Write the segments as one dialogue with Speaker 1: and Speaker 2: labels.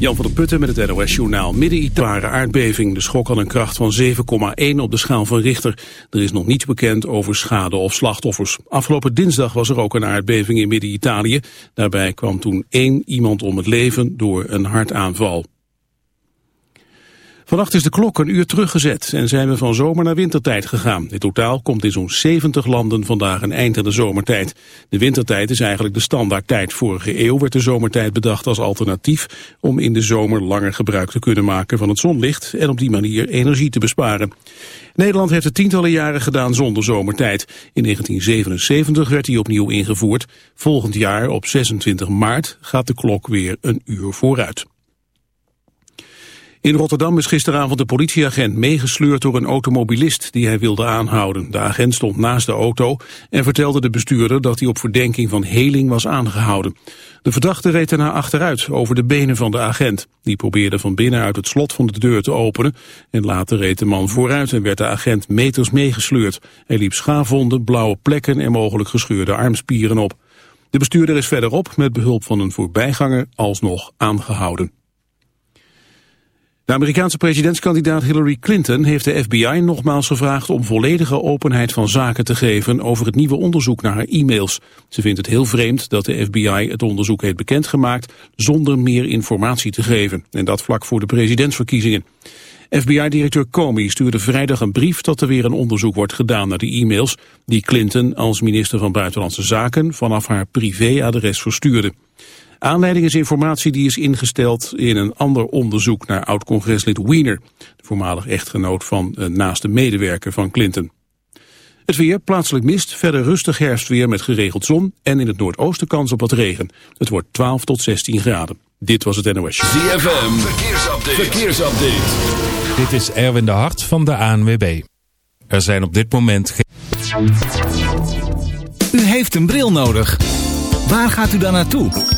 Speaker 1: Jan van der Putten met het NOS-journaal. Midden-Italië aardbeving. De schok had een kracht van 7,1 op de schaal van Richter. Er is nog niets bekend over schade of slachtoffers. Afgelopen dinsdag was er ook een aardbeving in Midden-Italië. Daarbij kwam toen één iemand om het leven door een hartaanval. Vannacht is de klok een uur teruggezet en zijn we van zomer naar wintertijd gegaan. In totaal komt in zo'n 70 landen vandaag een eind aan de zomertijd. De wintertijd is eigenlijk de standaardtijd. Vorige eeuw werd de zomertijd bedacht als alternatief om in de zomer langer gebruik te kunnen maken van het zonlicht en op die manier energie te besparen. Nederland heeft het tientallen jaren gedaan zonder zomertijd. In 1977 werd die opnieuw ingevoerd. Volgend jaar op 26 maart gaat de klok weer een uur vooruit. In Rotterdam is gisteravond de politieagent meegesleurd door een automobilist die hij wilde aanhouden. De agent stond naast de auto en vertelde de bestuurder dat hij op verdenking van heling was aangehouden. De verdachte reed daarna achteruit over de benen van de agent. Die probeerde van binnen uit het slot van de deur te openen en later reed de man vooruit en werd de agent meters meegesleurd. Hij liep schaafwonden, blauwe plekken en mogelijk gescheurde armspieren op. De bestuurder is verderop met behulp van een voorbijganger alsnog aangehouden. De Amerikaanse presidentskandidaat Hillary Clinton heeft de FBI nogmaals gevraagd om volledige openheid van zaken te geven over het nieuwe onderzoek naar haar e-mails. Ze vindt het heel vreemd dat de FBI het onderzoek heeft bekendgemaakt zonder meer informatie te geven. En dat vlak voor de presidentsverkiezingen. FBI-directeur Comey stuurde vrijdag een brief dat er weer een onderzoek wordt gedaan naar de e-mails die Clinton als minister van Buitenlandse Zaken vanaf haar privéadres verstuurde. Aanleiding is informatie die is ingesteld in een ander onderzoek naar oud-congreslid Wiener, de voormalig echtgenoot van een naaste medewerker van Clinton. Het weer, plaatselijk mist, verder rustig herfstweer met geregeld zon en in het noordoosten kans op wat regen. Het wordt 12 tot 16 graden. Dit was het NOS.
Speaker 2: ZFM, verkeersupdate. verkeersupdate.
Speaker 3: Dit is Erwin de Hart van de ANWB. Er zijn op dit moment geen...
Speaker 4: U heeft een bril nodig. Waar gaat u dan naartoe?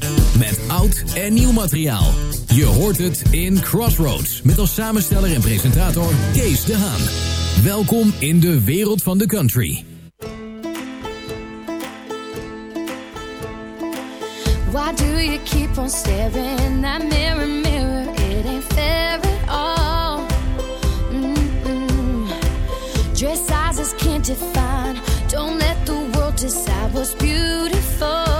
Speaker 5: Met oud en nieuw materiaal. Je hoort het in Crossroads. Met als samensteller en presentator Kees de Haan. Welkom in de wereld van de country.
Speaker 6: Why do you keep on staring in that mirror, mirror? It ain't fair at all. Mm-mm. Dress sizes can't define. Don't let the world decide what's beautiful.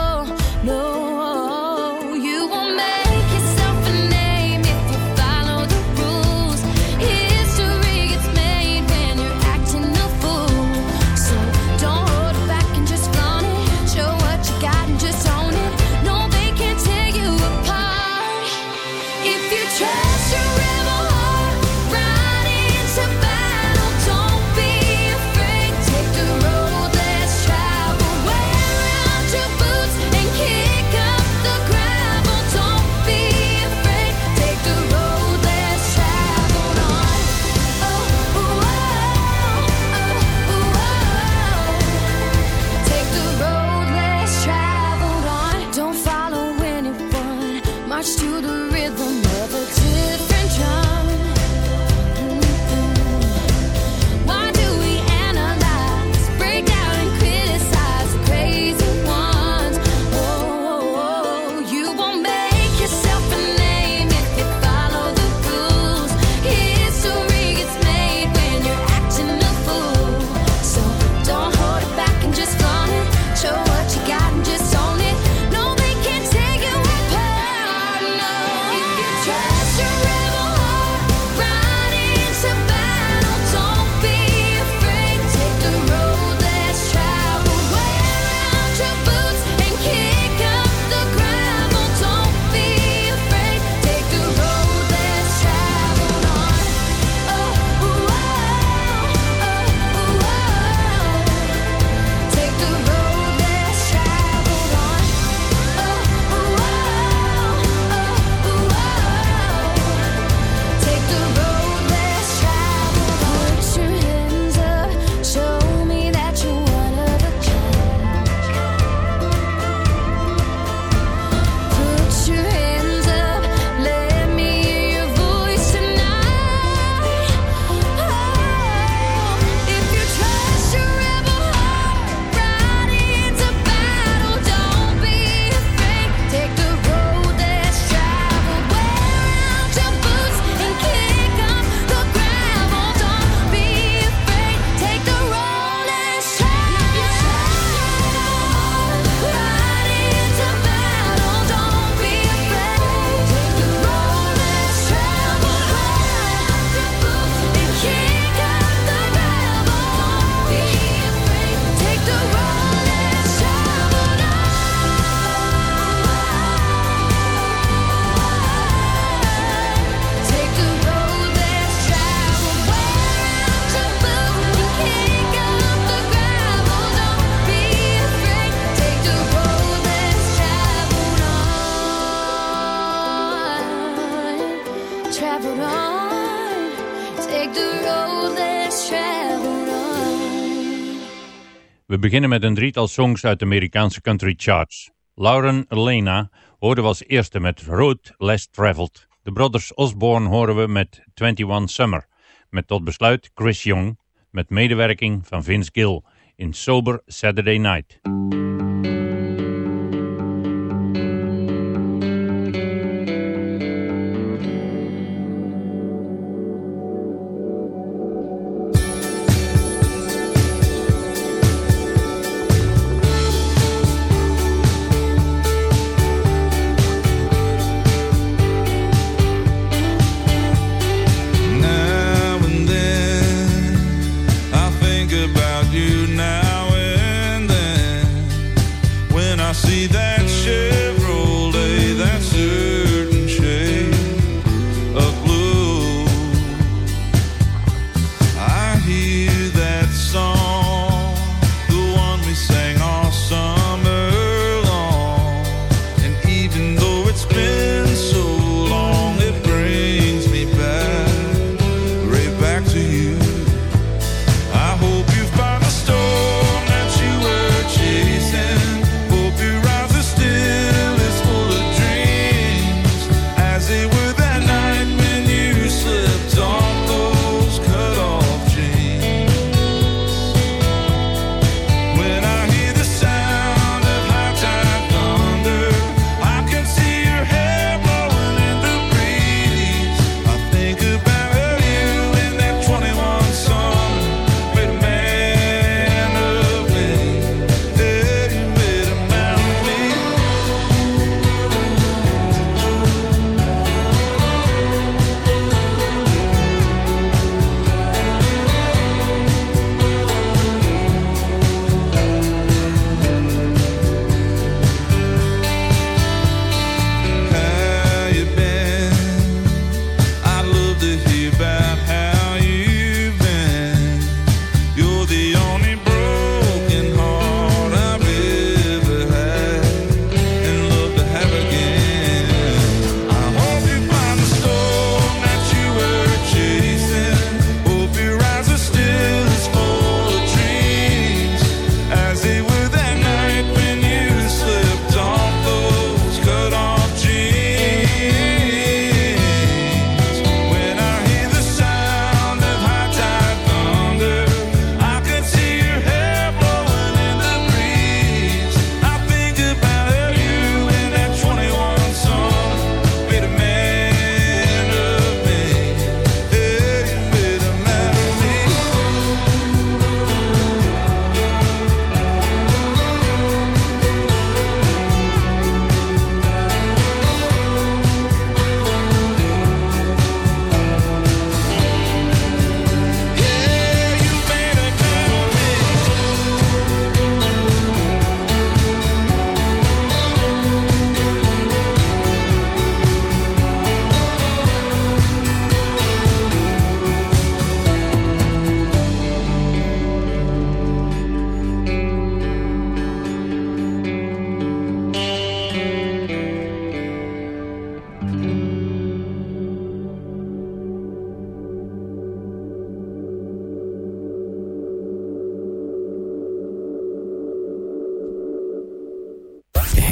Speaker 7: We beginnen met een drietal songs uit de Amerikaanse country charts. Lauren Elena hoorden we als eerste met Road Less Traveled. De Brothers Osborne horen we met 21 Summer. Met tot besluit Chris Young, met medewerking van Vince Gill in Sober Saturday Night.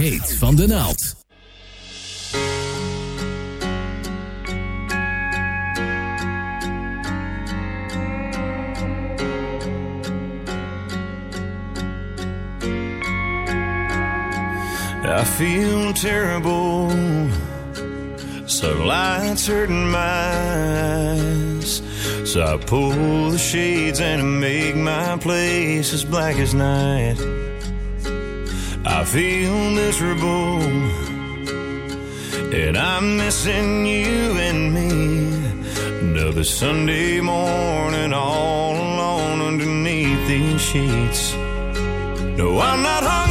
Speaker 5: heet van naald.
Speaker 8: I feel terrible. Sunlight's hurting my eyes. So I pull the shades and make my place as black as night. I feel miserable and I'm missing you and me. Another Sunday morning, all alone underneath these sheets. No, I'm not hungry.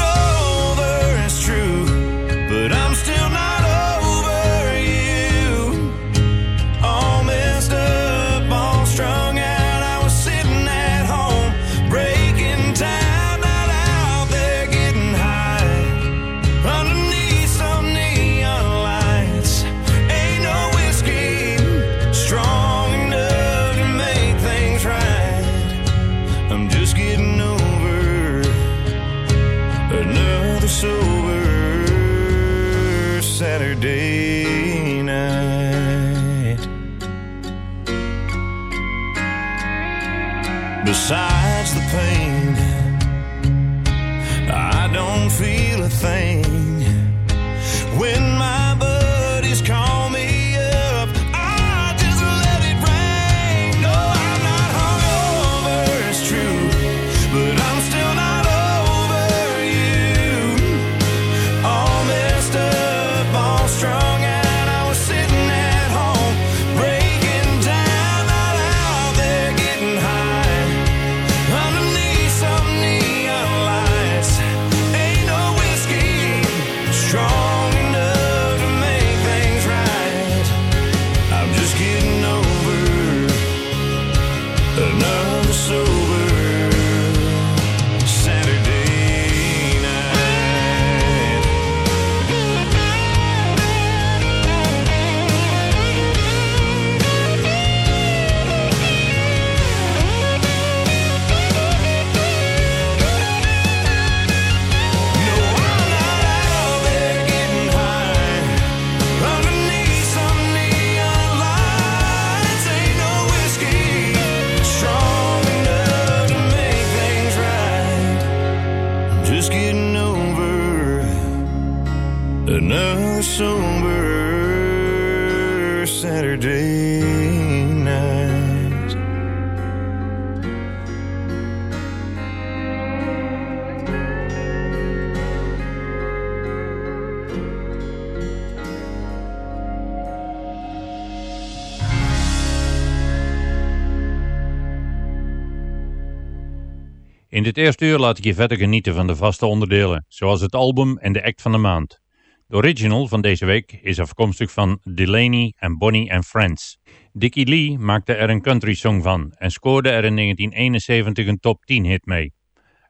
Speaker 8: Eerste uur laat ik je verder genieten van de vaste onderdelen, zoals het album en de act van de maand. De original van deze week is afkomstig van Delaney en Bonnie and Friends. Dickie Lee maakte er een country song van en scoorde er in 1971 een top 10 hit mee.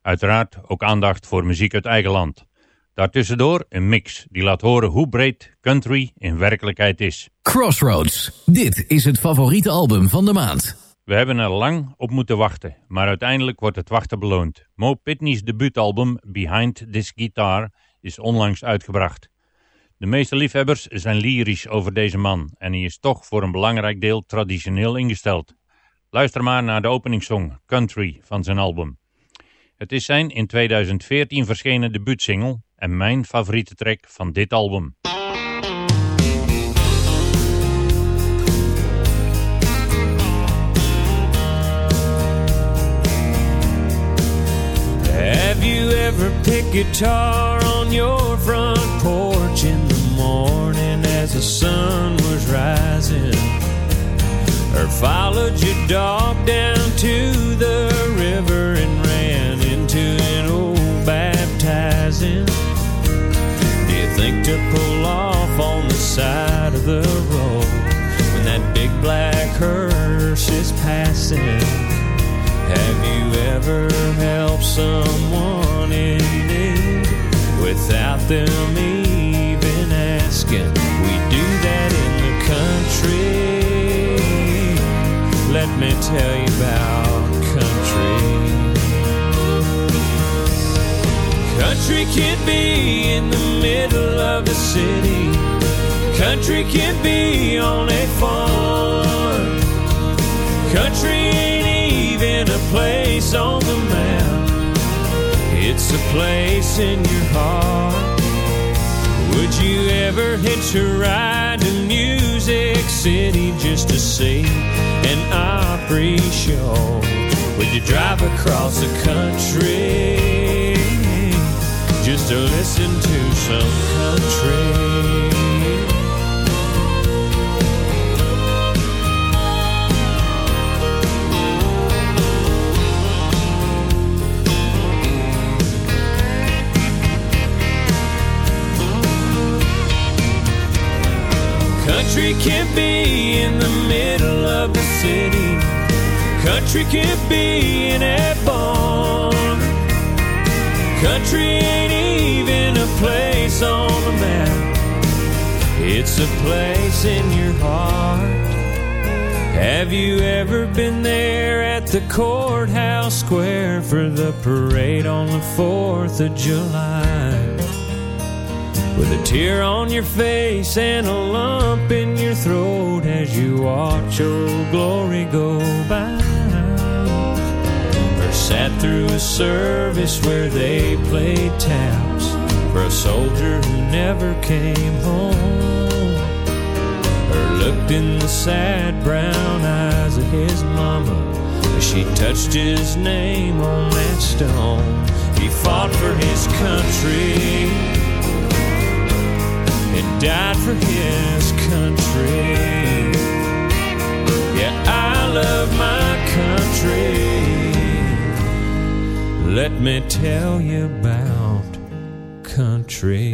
Speaker 8: Uiteraard ook aandacht voor muziek uit eigen land. Daartussendoor een mix die laat horen hoe breed country in werkelijkheid is.
Speaker 5: Crossroads. Dit is het favoriete album van de maand.
Speaker 8: We hebben er lang op moeten wachten, maar uiteindelijk wordt het wachten beloond. Mo Pitney's debuutalbum Behind This Guitar is onlangs uitgebracht. De meeste liefhebbers zijn lyrisch over deze man en hij is toch voor een belangrijk deel traditioneel ingesteld. Luister maar naar de openingssong Country van zijn album. Het is zijn in 2014 verschenen debuutsingle en mijn favoriete track van dit album.
Speaker 9: Have you ever picked guitar on your front porch in the morning as the sun was rising? Or followed your dog down to the river and ran into an old baptizing? Do you think to pull off on the side of the road when that big black hearse is passing? Have you ever helped someone in need without them even asking? We do that in the country. Let me tell you about country. Country can be in the middle of the city. Country can be on a farm. Country even a place on the map. It's a place in your heart. Would you ever hitch a ride to Music City just to see an Opry show? Would you drive across the country just to listen to some country? Country can be in the middle of the city. Country can't be in a barn. Country ain't even a place on the map. It's a place in your heart. Have you ever been there at the courthouse square for the parade on the 4th of July? With a tear on your face and a lump in your throat as you watch old glory go by. Or sat through a service where they played taps for a soldier who never came home. Or looked in the sad brown eyes of his mama as she touched his name on that stone. He fought for his country died for his country. Yeah, I love my country. Let me tell you about country.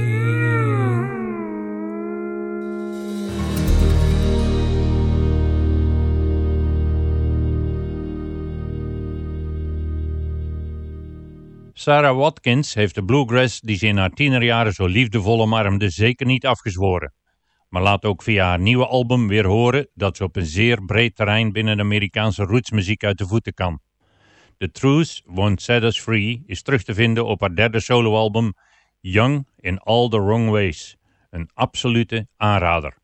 Speaker 6: Sarah Watkins heeft de bluegrass die ze in haar tienerjaren zo liefdevol omarmde zeker niet afgezworen. Maar laat ook via haar nieuwe album weer horen dat ze op een zeer breed terrein binnen de Amerikaanse rootsmuziek uit de voeten kan. The Truth Won't Set Us Free is terug te vinden op haar derde soloalbum Young in All the Wrong Ways. Een absolute aanrader.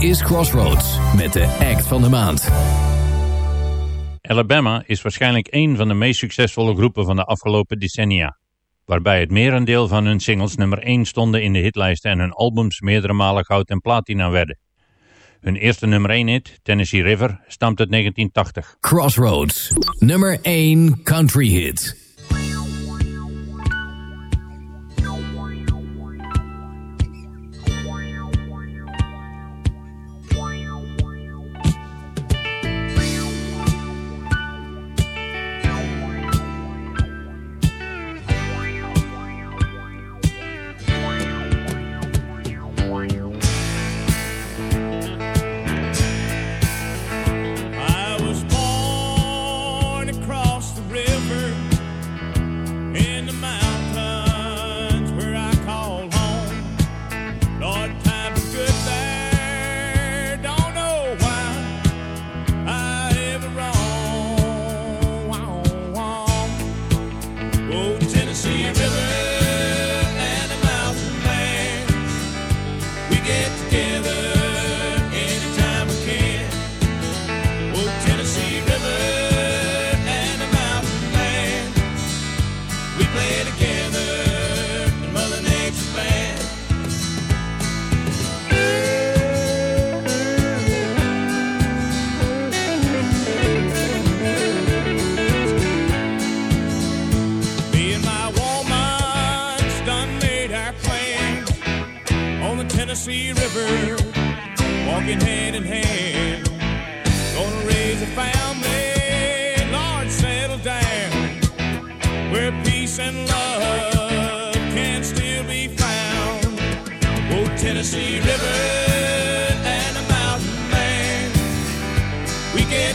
Speaker 10: Is
Speaker 5: Crossroads met de act van de maand.
Speaker 6: Alabama is waarschijnlijk een van de meest succesvolle groepen van de afgelopen decennia.
Speaker 11: waarbij het merendeel van hun singles nummer 1 stonden in de hitlijsten en hun albums meerdere malen goud en platina werden. Hun eerste nummer 1 hit, Tennessee River, stamt uit 1980.
Speaker 5: Crossroads, nummer 1 country hit.
Speaker 12: River and a mountain man, we get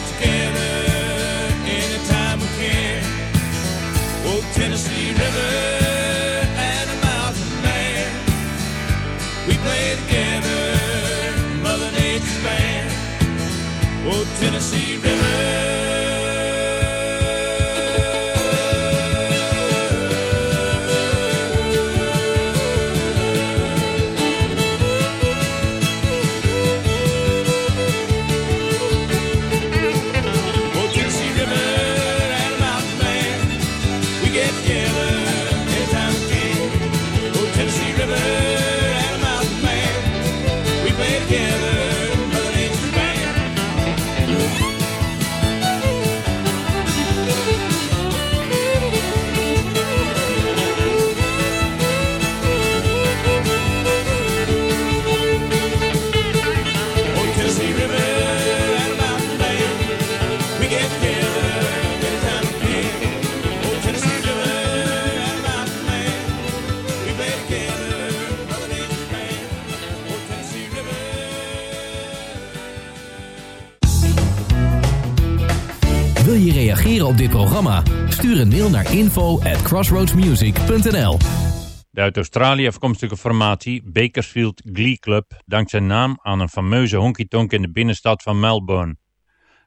Speaker 5: reageren op dit programma? Stuur een mail naar info at crossroadsmusic.nl
Speaker 11: De uit Australië afkomstige formatie Bakersfield Glee Club dankt zijn naam aan een fameuze honky-tonk in de binnenstad van Melbourne.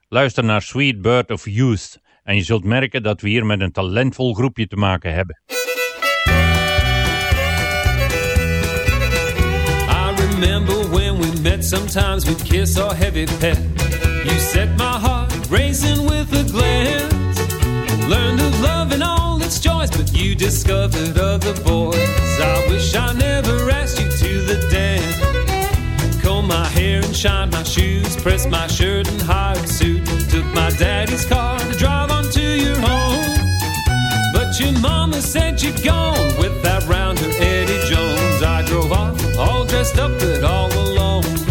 Speaker 11: Luister naar Sweet Bird of Youth en je zult merken dat we hier met een talentvol groepje te maken hebben.
Speaker 9: I remember when we met, sometimes we'd kiss or heavy pet. You set my heart racing with a glance. But you discovered other boys. I wish I never asked you to the dance. Comb my hair and shine my shoes, press my shirt and hired suit. Took my daddy's car to drive on to your home. But your mama said you'd gone with that rounder Eddie Jones. I drove off, all dressed up, but all alone.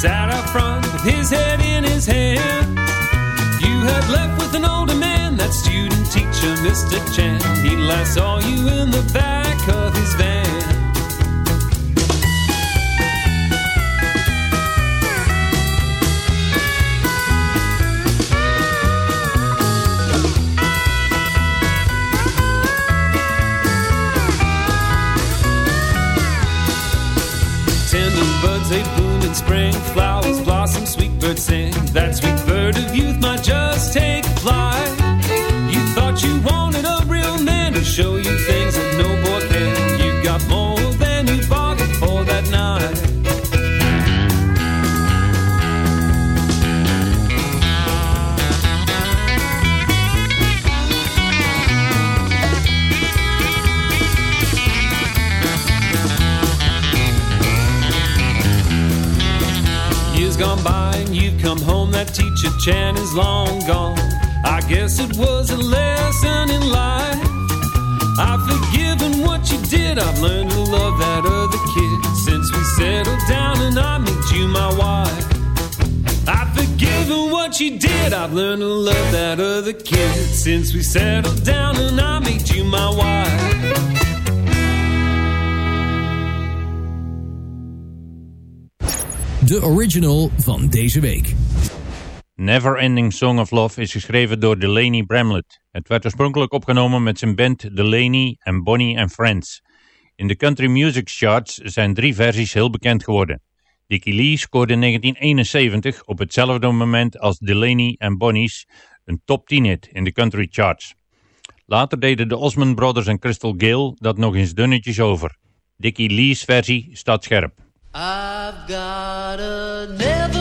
Speaker 9: Sat out front with his head in his hand. You had left with an older man, that student teacher, Mr. Chan. He last saw you in the back of his van. Spring. Flowers teacher Chan is long gone. I guess it was a lesson in life. I've forgiven what you did. I've learned to love that other kid since we settled down and I made you my wife. I've forgiven what you did. I've learned to love that other kid since we settled down and I made you my wife.
Speaker 5: De original van deze week.
Speaker 11: Never Ending Song of Love is geschreven door Delaney Bramlett. Het werd oorspronkelijk opgenomen met zijn band Delaney and Bonnie and Friends. In de country music charts zijn drie versies heel bekend geworden. Dickie Lee scoorde in 1971 op hetzelfde moment als Delaney and Bonnie's een top 10 hit in de country charts. Later deden de Osmond Brothers en Crystal Gale dat nog eens dunnetjes over. Dickie Lee's versie staat scherp.
Speaker 13: I've got a never-ending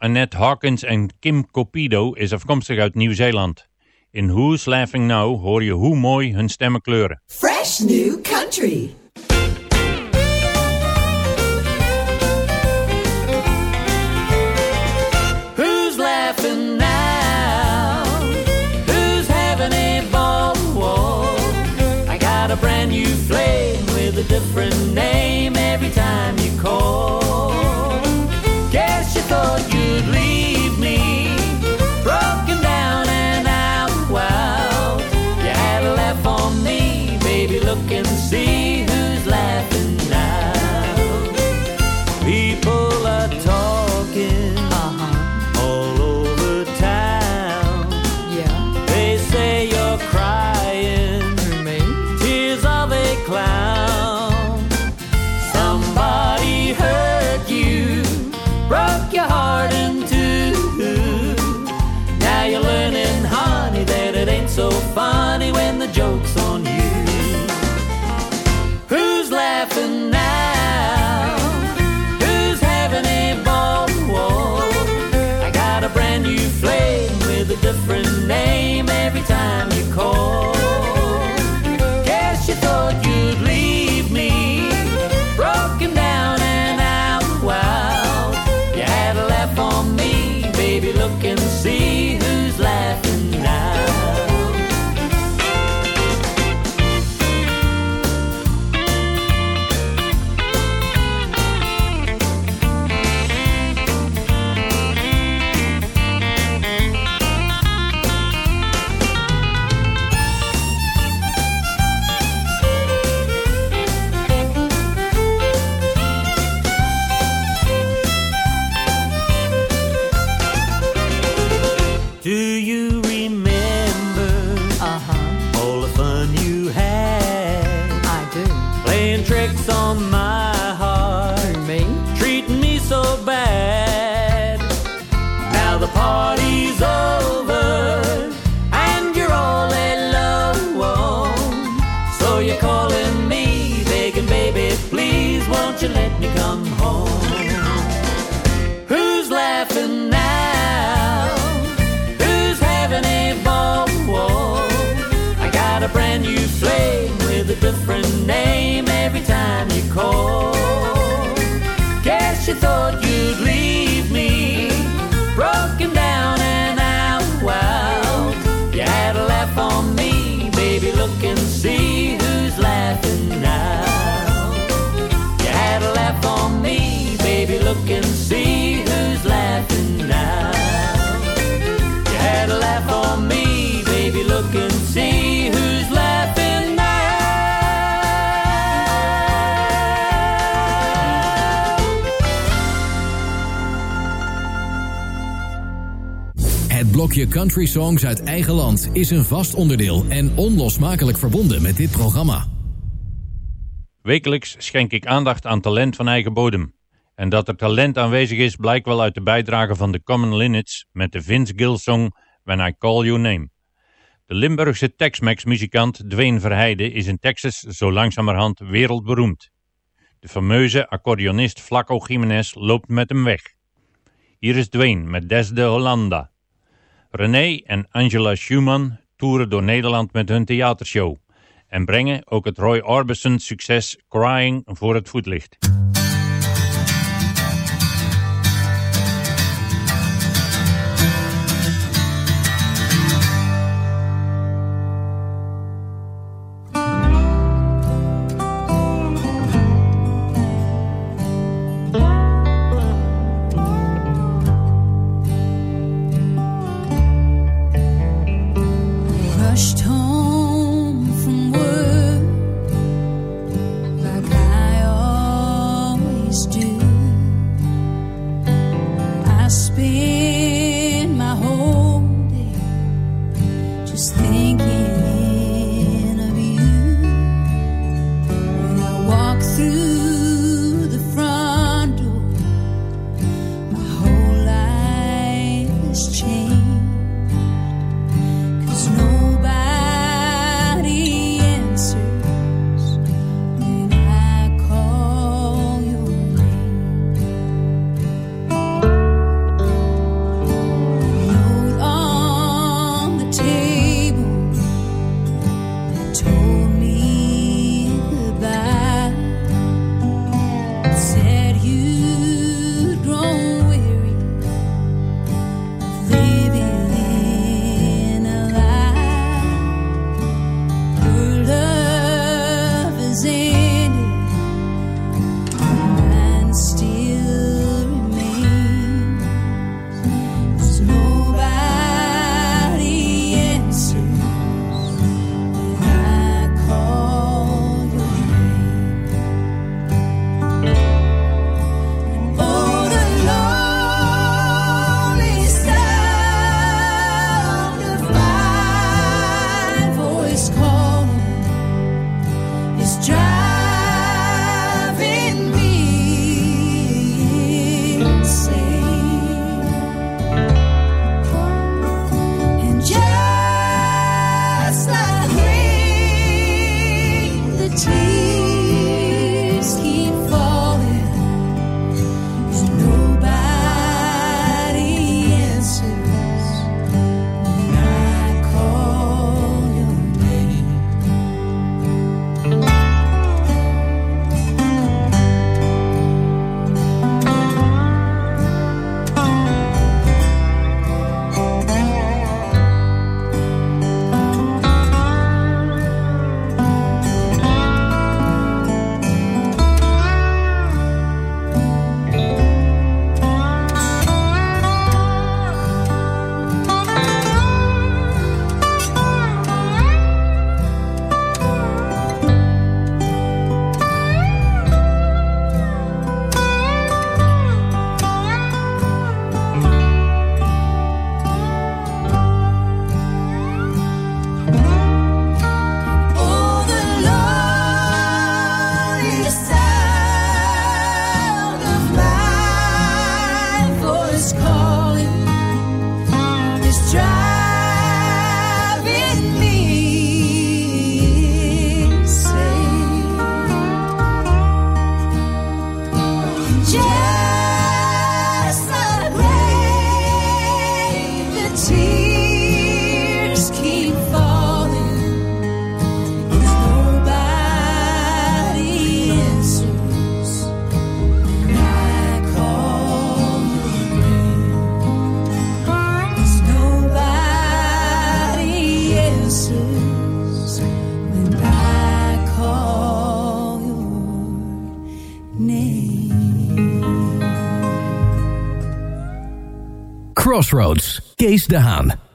Speaker 11: Annette Hawkins en Kim Copido is afkomstig uit Nieuw-Zeeland. In Who's Laughing Now hoor je hoe mooi hun stemmen kleuren.
Speaker 14: Fresh new country.
Speaker 13: Who's laughing now? Who's having a ball? I got a brand new flame with a different name every time you call. You thought you'd leave different name every time
Speaker 14: name every time you call. Guess you thought you'd leave me broken down and out wild. You had a laugh on me, baby. Look and see who's laughing now. You had a laugh on me, baby. Look and see
Speaker 5: blokje country songs uit eigen land is een vast onderdeel en onlosmakelijk verbonden met dit programma.
Speaker 11: Wekelijks schenk ik aandacht aan talent van eigen bodem. En dat er talent aanwezig is blijkt wel uit de bijdrage van de Common Linnets met de Vince Gill song When I Call Your Name. De Limburgse Tex-Mex muzikant Dwayne Verheide is in Texas zo langzamerhand wereldberoemd. De fameuze accordeonist Flaco Jiménez loopt met hem weg. Hier is Dwayne met Des de Hollanda. René en Angela Schumann toeren door Nederland met hun theatershow en brengen ook het Roy Orbison succes Crying voor het voetlicht.
Speaker 5: Crossroads. Kees
Speaker 15: Daan.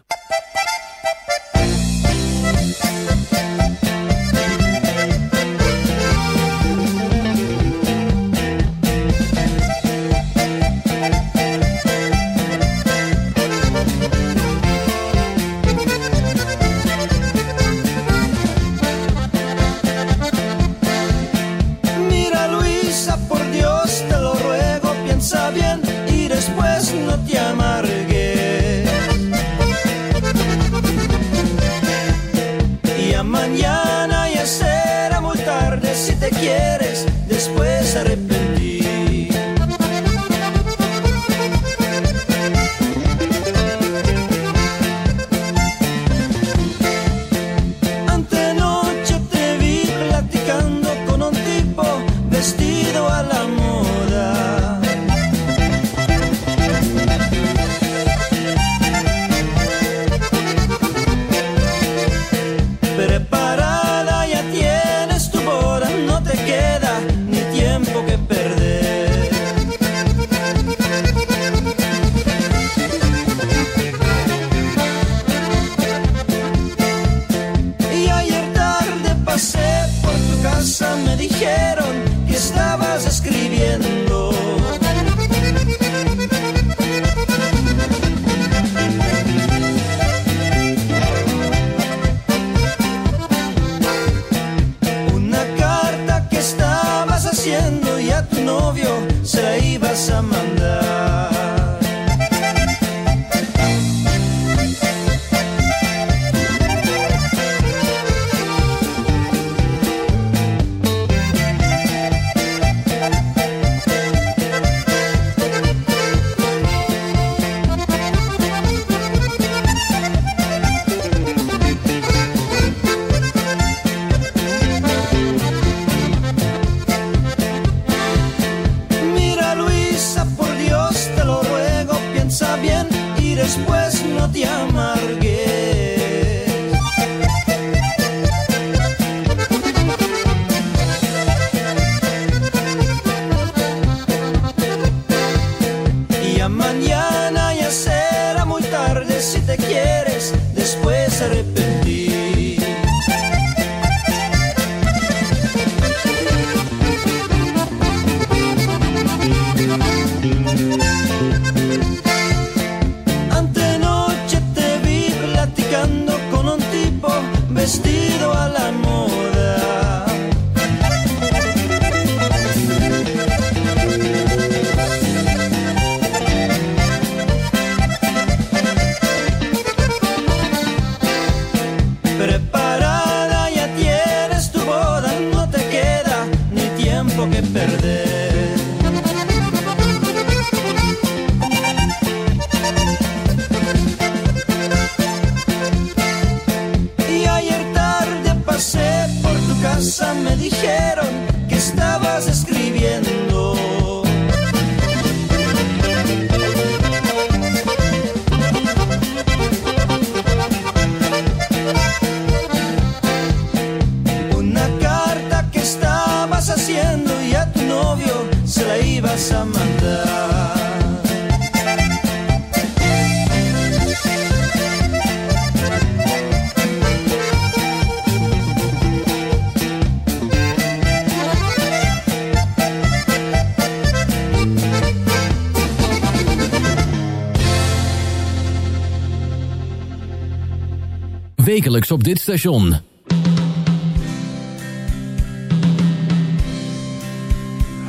Speaker 5: wekelijks op dit station.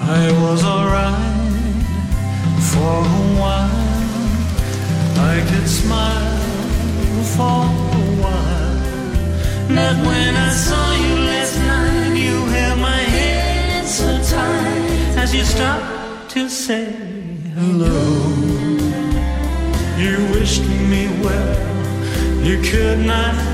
Speaker 16: I was alright for a while. I could smile for a while. Not when I saw you last night, you held my head so tight as you stopped to say hello. You wished me well, you could not.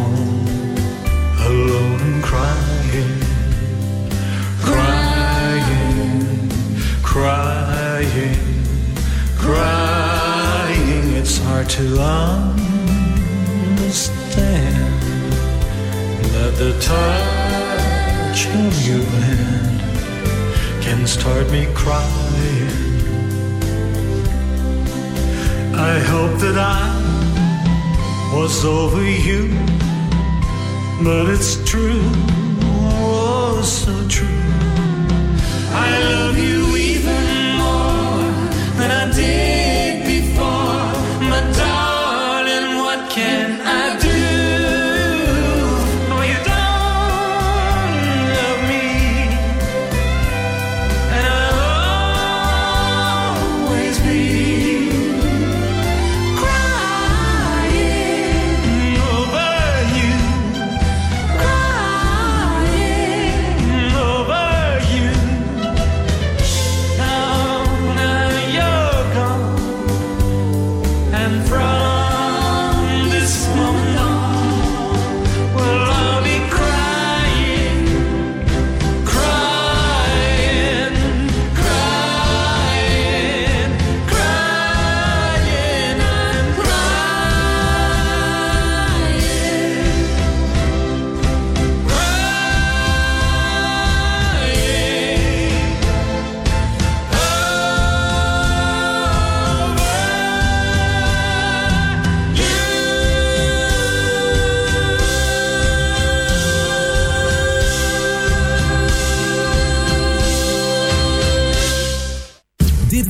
Speaker 16: to understand that the touch of your hand can start me crying. I hope that I was over you, but it's true, oh, so true.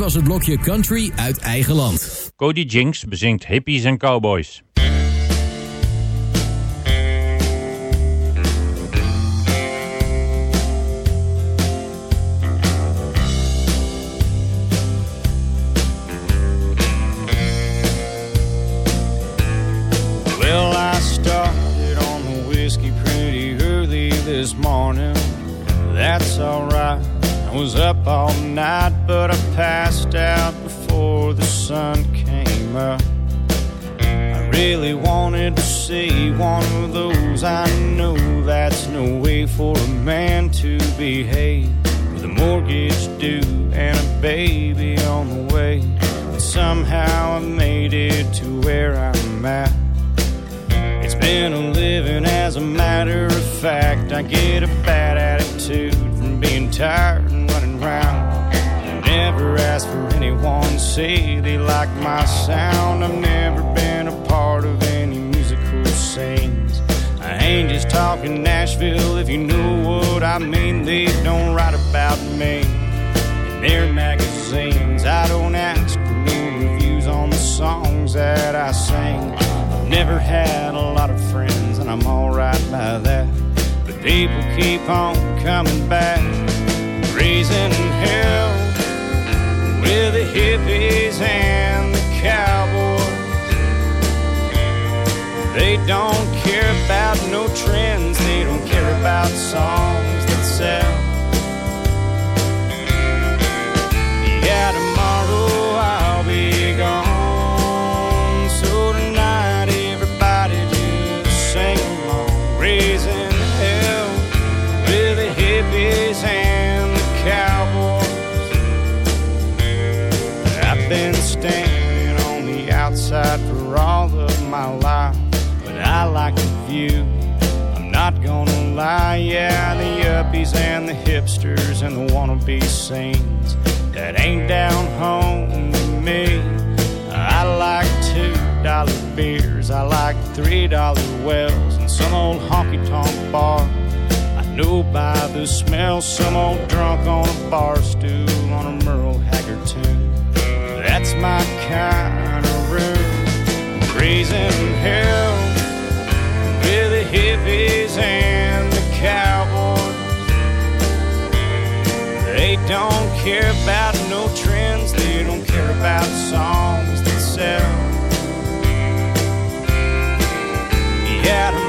Speaker 5: Was het blokje country uit eigen land.
Speaker 11: Cody Jinks bezingt hippies en cowboys.
Speaker 17: Was up all night, but I passed out before the sun came up. I really wanted to see one of those. I know that's no way for a man to behave. With a mortgage due and a baby on the way. And somehow I made it to where I'm at. It's been a living as a matter of fact. I get a bad attitude from being tired never ask for anyone say they like my sound. I've never been a part of any musical scenes. I ain't just talking Nashville if you know what I mean. They don't write about me in their magazines. I don't ask for new reviews on the songs that I sing. I've never had a lot of friends, and I'm alright by that. But people keep on coming back, raising hell with the hippies and the cowboys. They don't care about no trends, they don't care about songs that sell. My life, but I like the view. I'm not gonna lie, yeah, the uppies and the hipsters and the wannabe scenes that ain't down home to me. I like two dollar beers, I like three dollar wells, and some old honky tonk bar. I know by the smell, some old drunk on a bar stool on a Merle Haggard tune. That's my kind raising hell with the hippies and the cowboys. They don't care about no trends, they don't care about songs that sell. Yeah,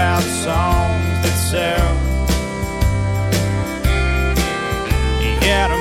Speaker 17: about songs that sell. Yeah, tomorrow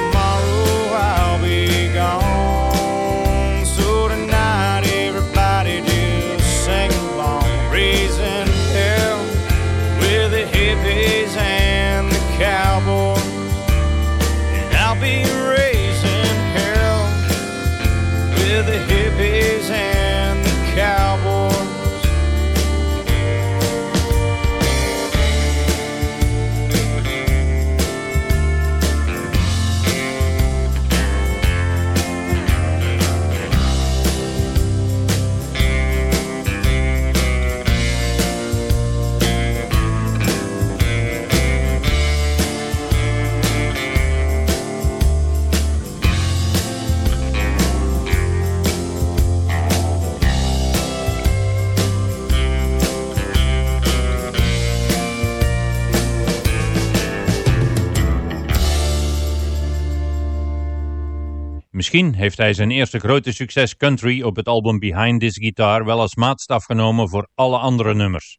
Speaker 11: Misschien heeft hij zijn eerste grote succes country op het album Behind This Guitar wel als maatstaf genomen voor alle andere nummers.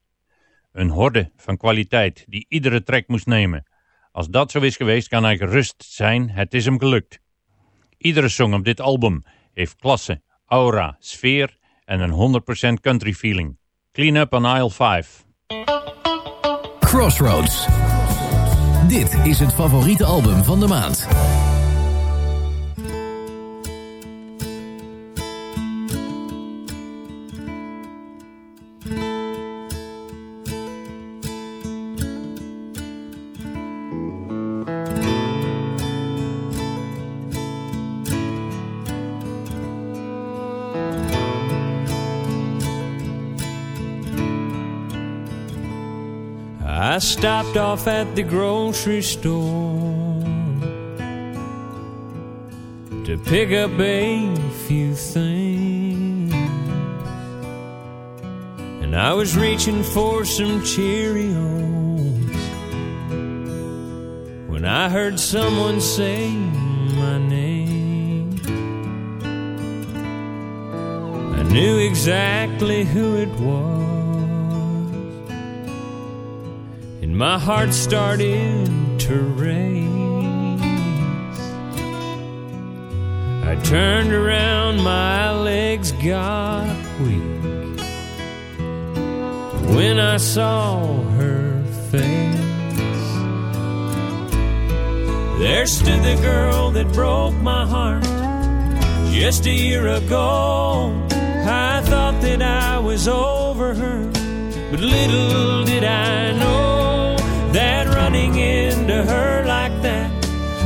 Speaker 11: Een horde van kwaliteit die iedere track moest nemen. Als dat zo is geweest kan hij gerust zijn, het is hem gelukt. Iedere song op dit album heeft klasse, aura, sfeer en een 100% country feeling. Clean Up on Aisle 5.
Speaker 5: Crossroads. Dit is het favoriete album van de maand.
Speaker 9: Stopped off at the grocery store to pick up a few things. And I was reaching for some Cheerios when I heard someone say my name. I knew exactly who it was. And my heart started to race. I turned around, my legs got weak when I saw her face. There stood the girl that broke my heart just a year ago. I thought that I was over her, but little did I know that running into her like that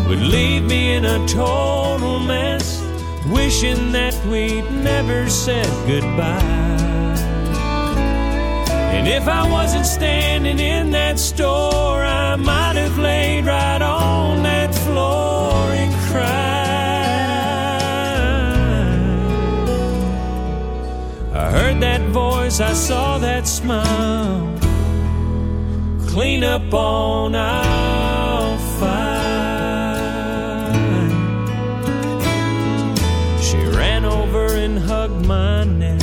Speaker 9: would leave me in a total mess, wishing that we'd never said goodbye. And if I wasn't standing in that store, I might have laid right on that floor and cried. I heard that voice, I saw that smile clean up on five. She ran over and hugged my neck.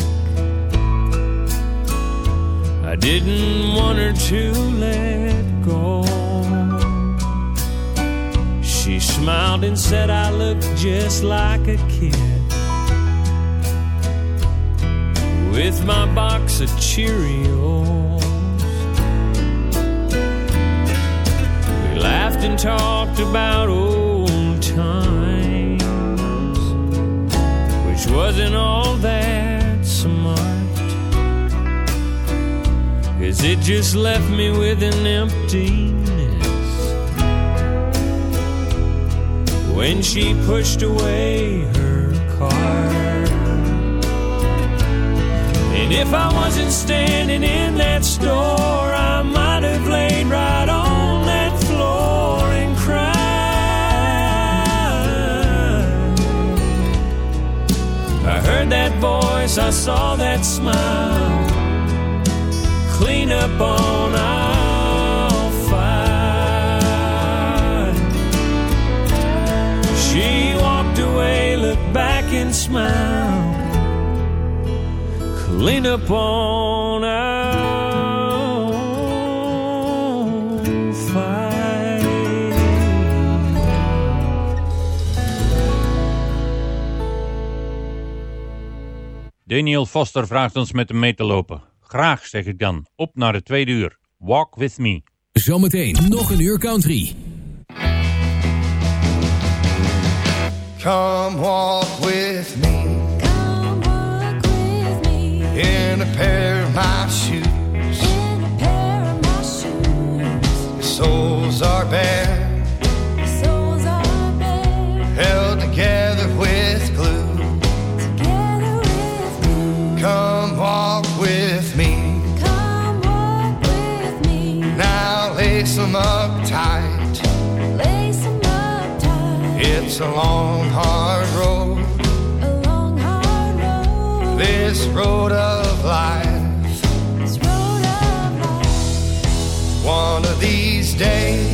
Speaker 9: I didn't want her to let go. She smiled and said I look just like a kid. With my box of Cheerios. Laughed and talked about old times, which wasn't all that smart. Cause it just left me with an emptiness when she pushed away her car. And if I wasn't standing in that store, I might have laid right on heard that voice, I saw that smile. Clean up on aisle five. She look back and smile. Clean up on
Speaker 11: Daniel Foster vraagt ons met hem mee te lopen. Graag, zeg ik dan. Op naar het tweede uur. Walk with me.
Speaker 5: Zometeen nog een uur country.
Speaker 8: Come walk with me. In a pair of my shoes. Soles are bare. Held together It's a long, hard road. This road of life. One of these days,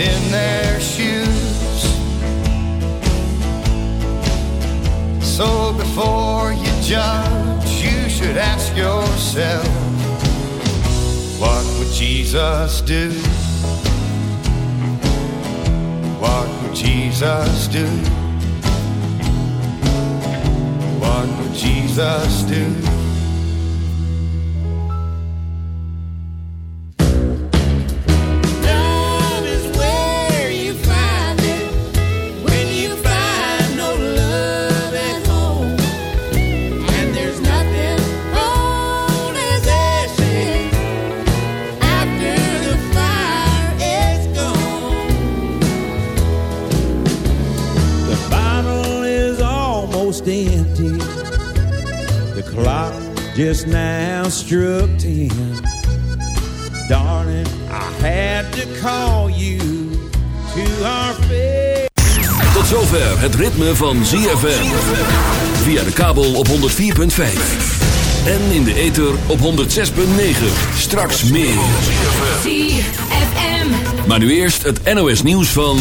Speaker 8: in their shoes. So before you judge, you should ask yourself, what would Jesus do? What would Jesus do? What would Jesus do?
Speaker 9: Just now struck ten. Darling, I had to call you to our face.
Speaker 2: Tot zover het ritme van ZFM. Via de kabel op 104.5. En in de ether op 106.9. Straks meer.
Speaker 18: ZFM.
Speaker 2: Maar nu eerst het NOS nieuws van...